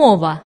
седьмого.